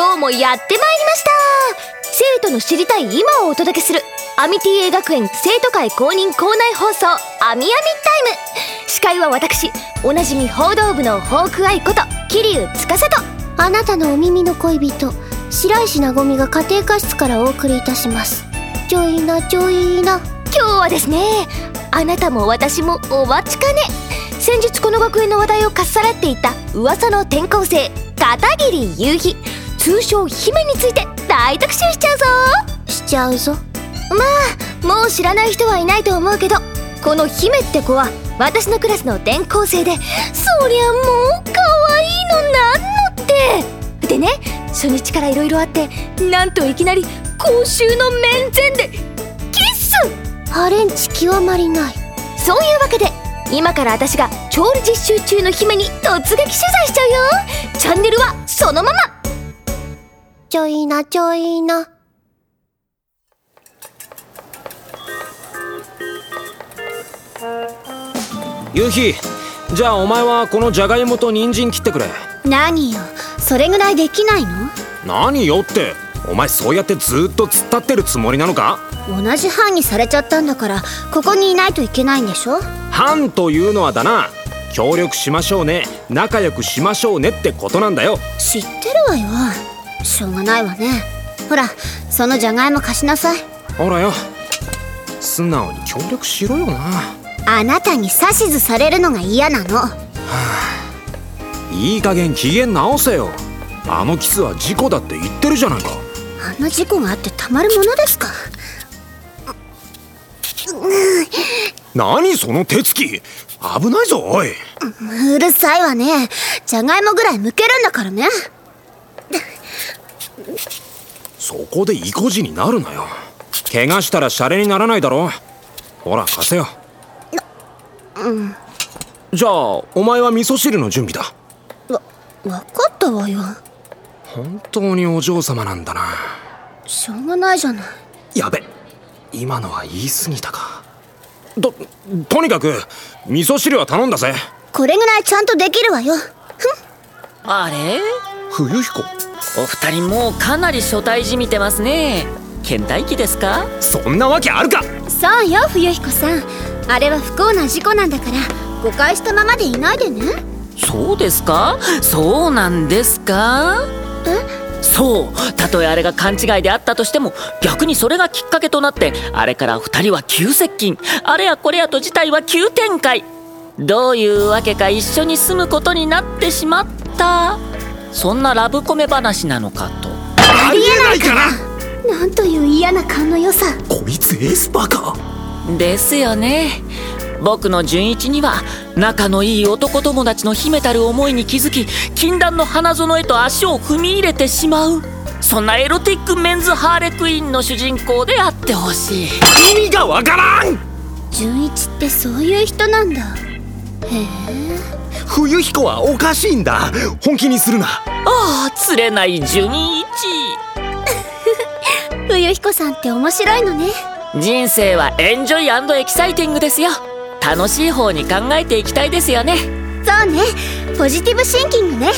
今日もやってまいりました。生徒の知りたい今をお届けするアミティ A 学園生徒会公認校内放送アミアミタイム。司会は私おなじみ報道部のホークアイこと桐生司と。あなたのお耳の恋人白石なごみが家庭科室からお送りいたします。ちょいなちょいな。今日はですねあなたも私もお待ちかね。先日この学園の話題をかっさらっていた噂の転校生片桐夕日通称姫について大特集しちゃうぞ。しちゃうぞ？まあもう知らない人はいないと思うけどこの姫って子は私のクラスの転校生でそりゃもう可愛いのなんのって。でね初日から色々あってなんといきなり公衆の面前でキス。ハレンチ極まりない。そういうわけで今から私が調理実習中の姫に突撃取材しちゃうよ。チャンネルはそのままちょいなちょいな。夕日じゃあお前はこのじゃがいもと人参切ってくれ。何よそれぐらいできないの？何よってお前そうやってずっと突っ立ってるつもりなのか？同じ班にされちゃったんだからここにいないといけないんでしょ？班というのはだな協力しましょうね仲良くしましょうねってことなんだよ。知ってるわよしょうがないわね。ほらそのじゃがいも貸しなさい。ほらよ。素直に協力しろよな。あなたに指図されるのが嫌なの。いい加減機嫌直せよ。あのキスは事故だって言ってるじゃないか。あんな事故があってたまるものですか。何その手つき。危ないぞおい。うるさいわね。じゃがいもぐらい剥けるんだからねそこで意固地になるなよ。怪我したらシャレにならないだろほら貸せよ。うんじゃあお前は味噌汁の準備だ。わ分かったわよ。本当にお嬢様なんだな。しょうがないじゃない。やべ今のは言い過ぎたか。ととにかく味噌汁は頼んだぜ。これぐらいちゃんとできるわよ。あれ？冬彦お二人もうかなり初対じみてますね。倦怠期ですか？そんなわけあるか！そうよ冬彦さん。あれは不幸な事故なんだから誤解したままでいないでね。そうですか？そうなんですか？え？そう。たとえあれが勘違いであったとしても逆にそれがきっかけとなってあれから二人は急接近。あれやこれやと事態は急展開。どういうわけか一緒に住むことになってしまったそんなラブコメ話なのかと。ありえないから。なんという嫌な勘の良さ。こいつエスパーかですよね。僕の純一には仲のいい男友達の秘めたる思いに気づき禁断の花園へと足を踏み入れてしまう。そんなエロティックメンズハーレクイーンの主人公であってほしい。意味がわからん。純一ってそういう人なんだ冬彦はおかしいんだ。本気にするな。ああ釣れない純一。冬彦さんって面白いのね。人生はエンジョイエキサイティングですよ。楽しい方に考えていきたいですよね。そうね。ポジティブシンキングね。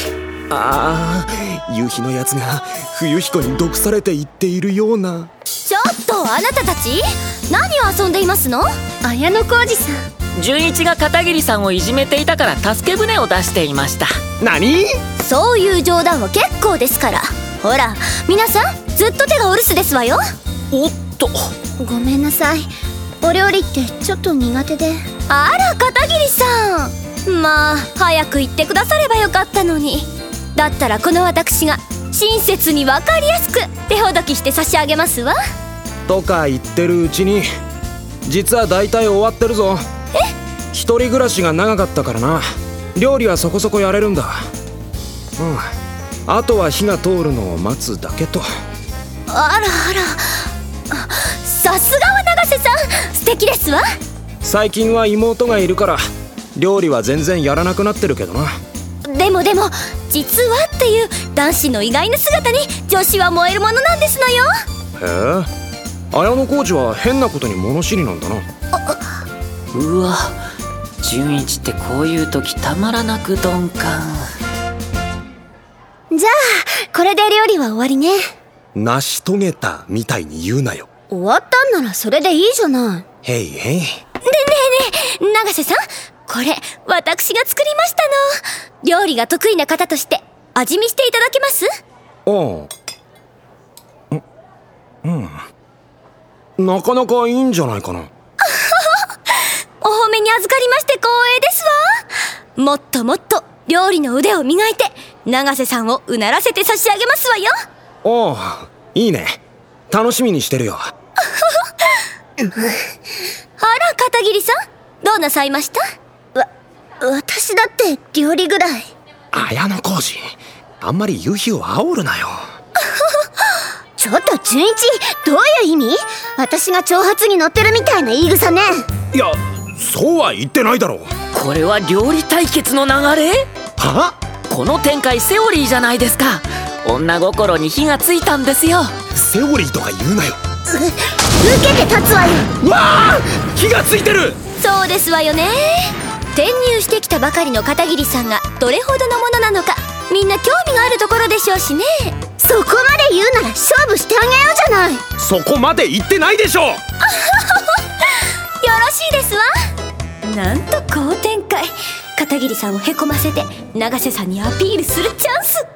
ああ夕日のやつが冬彦に毒されていっているような。ちょっとあなたたち？何を遊んでいますの？綾野浩二さん純一が片桐さんをいじめていたから助け舟を出していました。何？そういう冗談は結構ですから。ほら皆さんずっと手がお留守ですわよ。おっと。ごめんなさい。お料理ってちょっと苦手で。あら片桐さん。まあ早く言ってくださればよかったのに。だったらこの私が親切に分かりやすく手ほどきして差し上げますわ。とか言ってるうちに実は大体終わってるぞ。え一人暮らしが長かったからな。料理はそこそこやれるんだ。うん。あとは火が通るのを待つだけと。あらあら。あさすがは永瀬さん。素敵ですわ。最近は妹がいるから料理は全然やらなくなってるけどな。でもでも実はっていう男子の意外な姿に女子は燃えるものなんですのよ。へえ。綾野浩二は変なことに物知りなんだな。うわ純一ってこういう時たまらなく鈍感。じじゃあこれで料理は終わりね。成し遂げたみたいに言うなよ。終わったんならそれでいいじゃない。へいへい。永瀬さん。これ私が作りましたの。料理が得意な方として味見していただけます？ああ。うん。うん。なかなかいいんじゃないかなお褒めに預かりまして光栄ですわ。もっともっと料理の腕を磨いて永瀬さんをうならせて差し上げますわよ。ああいいね。楽しみにしてるよ。あら片桐さん。どうなさいました？わ私だって料理ぐらい。綾小路。あんまり夕日を煽るなよ。ちょっと純一どういう意味？私が挑発に乗ってるみたいな言い草ね。いやそうは言ってないだろう。これは料理対決の流れ？は？この展開セオリーじゃないですか。女心に火がついたんですよ。セオリーとか言うなよ。受けて立つわよ。うわあ火がついてる！そうですわよね。転入してきたばかりの片桐さんがどれほどのものなのかみんな興味があるところでしょうしね。よそこまで言うなら勝負してあげようじゃない。そこまで言ってないでしょろしいですわなんと好展開。片桐さんをへこませて永瀬さんにアピールするチャンス。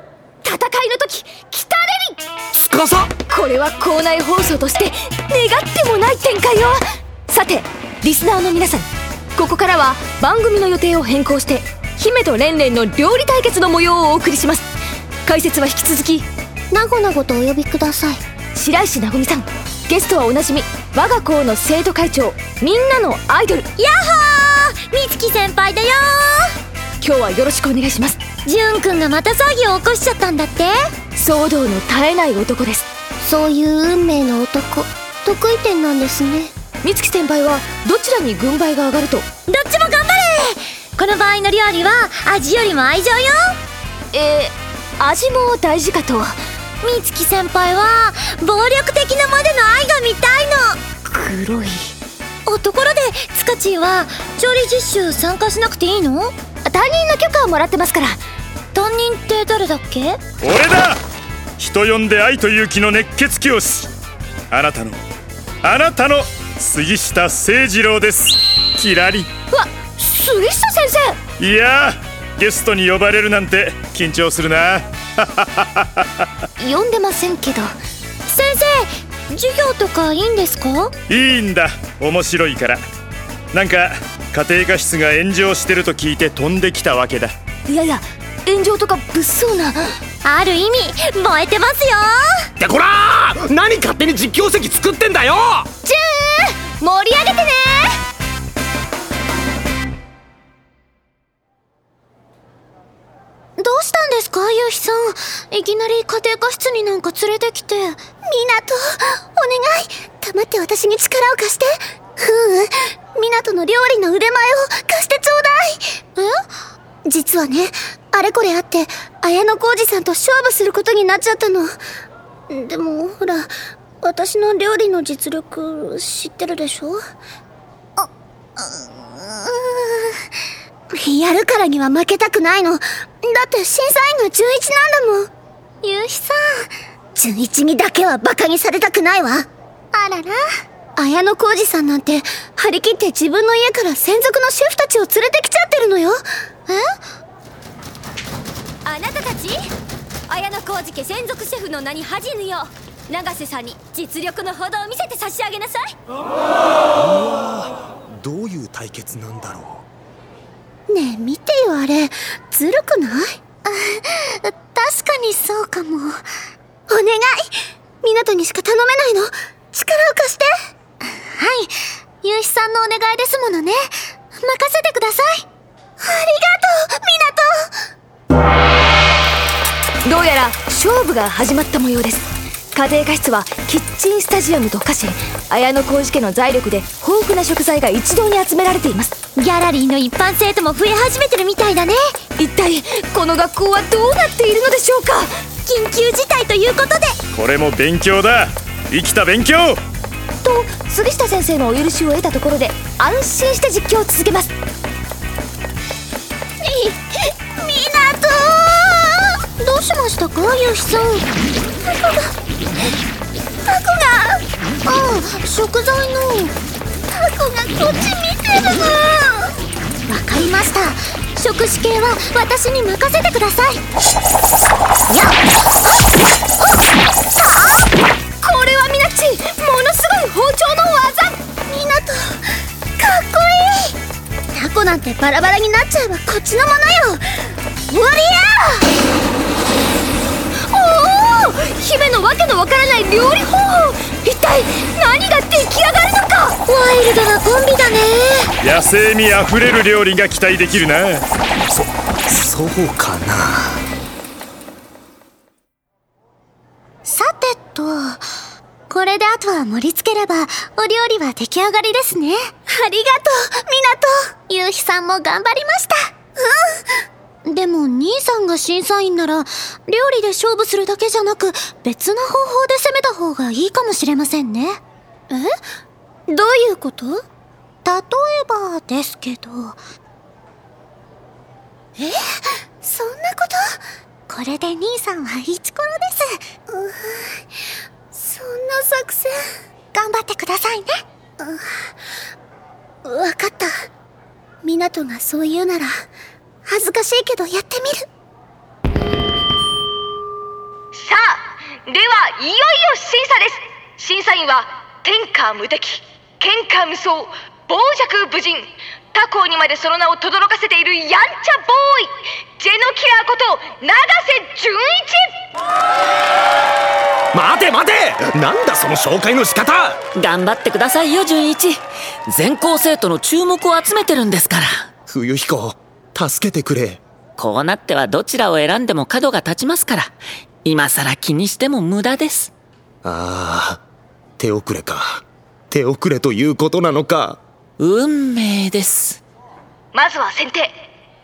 戦いの時来たれり。つかさこれは校内放送として願ってもない展開よ。さてリスナーの皆さんここからは番組の予定を変更して姫とレンレンの料理対決の模様をお送りします。解説は引き続きなごなごとお呼びください。白石なごみさん。ゲストはおなじみ我が校の生徒会長みんなのアイドル。やっほーみつき先輩だよ。今日はよろしくお願いします。じゅんくんがまた騒ぎを起こしちゃったんだって。騒動の絶えない男です。そういう運命の男。得意点なんですね。みつき先輩はどちらに軍配が上がると？どっちも頑張れ。この場合の料理は味よりも愛情よ。えー、味も大事かと。みつき先輩は暴力的なまでの愛が見たいの。黒い。おところでつかちんは調理実習参加しなくていいの？担任の許可をもらってますから。担任って誰だっけ？俺だ！人呼んで愛と勇気の熱血教師。あなたのあなたの杉下誠二郎です。キラリ。わ杉下先生！いやーゲストに呼ばれるなんて緊張するな。呼んでませんけど授業とかいいんですか？いいんだ。面白いから。なんか家庭科室が炎上してると聞いて飛んできたわけだ。いやいや炎上とか物騒な。ある意味燃えてますよ。ってこらー！何勝手に実況席作ってんだよ！じゅー！盛り上げてねかゆひさんいきなり家庭科室になんか連れてきて。みなとお願い。黙って私に力を貸して。ふう。みなとの料理の腕前を貸してちょうだい。え実はねあれこれあって綾野浩二さんと勝負することになっちゃったの。でもほら私の料理の実力知ってるでしょ？あうんやるからには負けたくないの。だって審査員が純一なんだもん。ゆうひさん。純一にだけはバカにされたくないわ。あらら。綾野浩二さんなんて張り切って自分の家から専属のシェフたちを連れてきちゃってるのよ。え？あなたたち？綾野浩二家専属シェフの名に恥じぬよう永瀬さんに実力のほどを見せて差し上げなさい。どういう対決なんだろねえ見てよあれ。ずるくない？確かにそうかも。お願い。港にしか頼めないの。力を貸して。はい。ゆうひさんのお願いですものね。任せてください。ありがとう港。どうやら勝負が始まった模様です。家庭科室はキッチンスタジアムと化し綾野浩二家の財力で豊富な食材が一堂に集められていますギャラリーの一般生徒も増え始めてるみたいだね。一体この学校はどうなっているのでしょうか？緊急事態ということで。これも勉強だ。生きた勉強。と杉下先生のお許しを得たところで安心して実況を続けます。み港どうししましたかゆうひさん？タコが。タコが。ああ食材の。タコがこっち見てるわかりました。食指系は私に任せてください。やっこれはミナッチものすごい包丁の技。みなとかっこいいタコなんてバラバラになっちゃえばこっちのものよ。ウォリおお姫のわけのわからない料理。ワイルドなコンビだね。野生味あふれる料理が期待できるな。そうかな。さてとこれであとは盛り付ければお料理は出来上がりですね。ありがとうみなとゆうひさんも頑張りました。うん。でも兄さんが審査員なら料理で勝負するだけじゃなく別な方法で攻めた方がいいかもしれませんねどういうこと？例えばですけど。え？そんなこと？これで兄さんはイチコロです。そんな作戦。頑張ってくださいね。わかった。湊がそう言うなら恥ずかしいけどやってみる。さあではいよいよ審査です。審査員は天下無敵喧嘩無双傍若無人。他校にまでその名を轟かせているやんちゃボーイ。ジェノキラーこと永瀬純一。待て待て！なんだその紹介の仕方！頑張ってくださいよ純一。全校生徒の注目を集めてるんですから。冬彦助けてくれ。こうなってはどちらを選んでも角が立ちますから。今さら気にしても無駄です。ああ手遅れか手遅れということなのか？運命です。まずは先手レン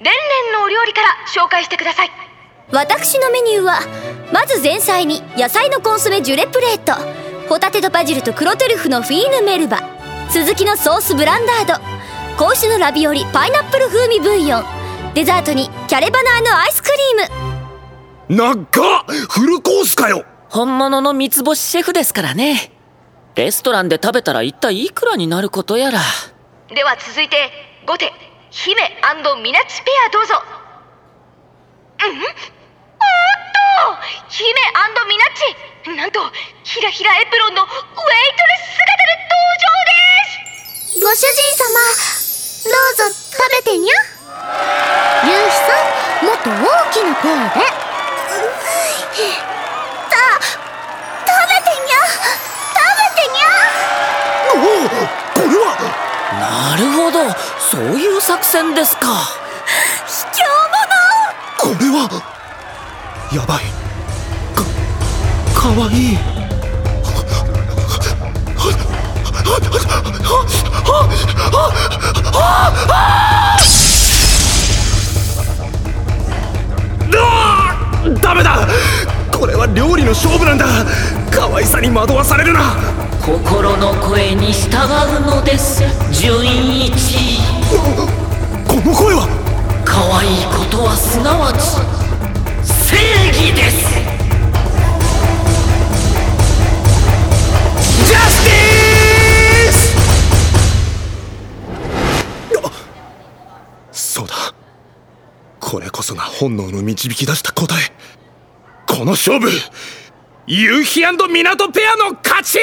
レンのお料理から紹介してください。私のメニューはまず前菜に野菜のコンソメジュレプレート。ホタテとバジルと黒トリュフのフィーヌメルバ。続きのソースブランダード。格子のラビオリパイナップル風味ブイヨン。デザートにキャレバナーのアイスクリーム。長っ！フルコースかよ！本物の三つ星シェフですからねレストランで食べたら一体いくらになることやら。では続いて後手姫ミナッチペアどうぞ。うん？おっと！姫ミナッチなんとひらひらエプロンのウェイトレス姿で登場です！ご主人様どうぞ食べてにゃ？ゆうひさんもっと大きな声でるほど。そういう作戦ですか。これはやばい。かかわいい。ダメだ。これは料理の勝負なんだ。可愛さに惑わされるな。心の声に従うのです。純一。この声は？可愛いことはすなわち正義です。ジャスティスそうだ。これこそが本能の導き出した答え。この勝負夕日港ペアの勝ち！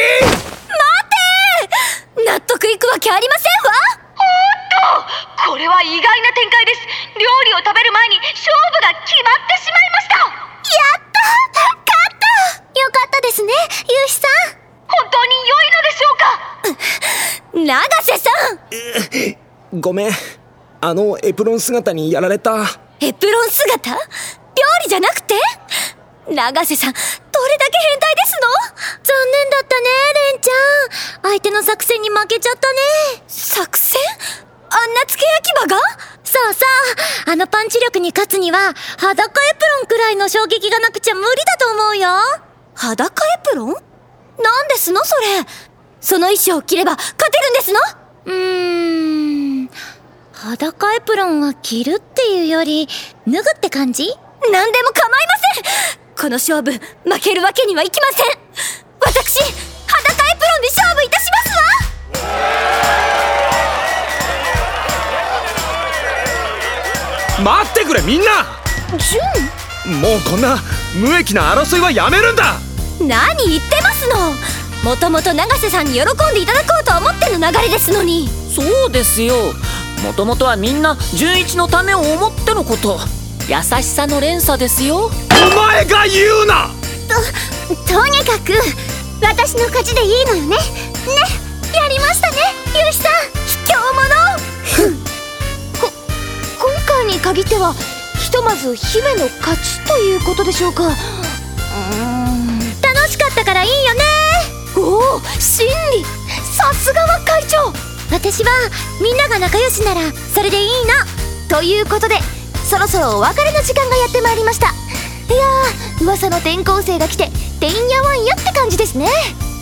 納得いくわけありませんわ！これは意外な展開です。料理を食べる前に勝負が決まってしまいました。よかったですねゆうひさん。本当に良いのでしょうか？永瀬さん！ごめん。あのエプロン姿にやられた。エプロン姿？料理じゃなくて？永瀬さんどれだけ変態ですの？残念だったねレンちゃん。相手の作戦に負けちゃったね。作戦？あんな付け焼き場が？そうそう。あのパンチ力に勝つには裸エプロンくらいの衝撃がなくちゃ無理だと思うよ。裸エプロン？なんですのそれ？その衣装を着れば勝てるんですの？うーん。裸エプロンは着るっていうより脱ぐって感じ？何でも構いませんこの勝負負けるわけにはいきません。私裸エプロンで勝負いたします待ってくれみんな。もうこんな無益な争いはやめるんだ。何言ってますの。もともと永瀬さんに喜んでいただこうと思っての流れですのに。そうですよ。もともとはみんな純一のためを思ってのこと。優しさの連鎖ですよお前が言うな！ととにかく私の勝ちでいいのよね。ね。やりましたねゆうひさん。卑怯者。こ今回に限ってはひとまず姫の勝ちということでしょうか。うーん。楽しかったからいいよね。おお真理。さすがは会長。私はみんなが仲良しならそれでいいのということでそろそろお別れの時間がやってまいりましたいやー噂の転校生が来ててんやわんやって感じですね。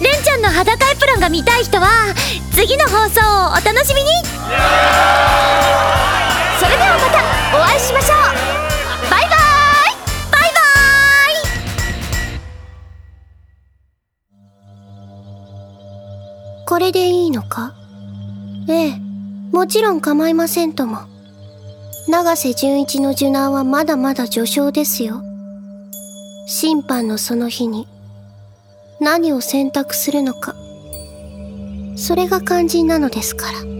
レンちゃんの裸エプロンが見たい人は次の放送をお楽しみに。それではまたお会いしましょう。バイバイ。バイバイ。これでいいのか？ええもちろん構いませんとも。永瀬純一の受難はまだまだ序章ですよ。審判のその日に何を選択するのかそれが肝心なのですから。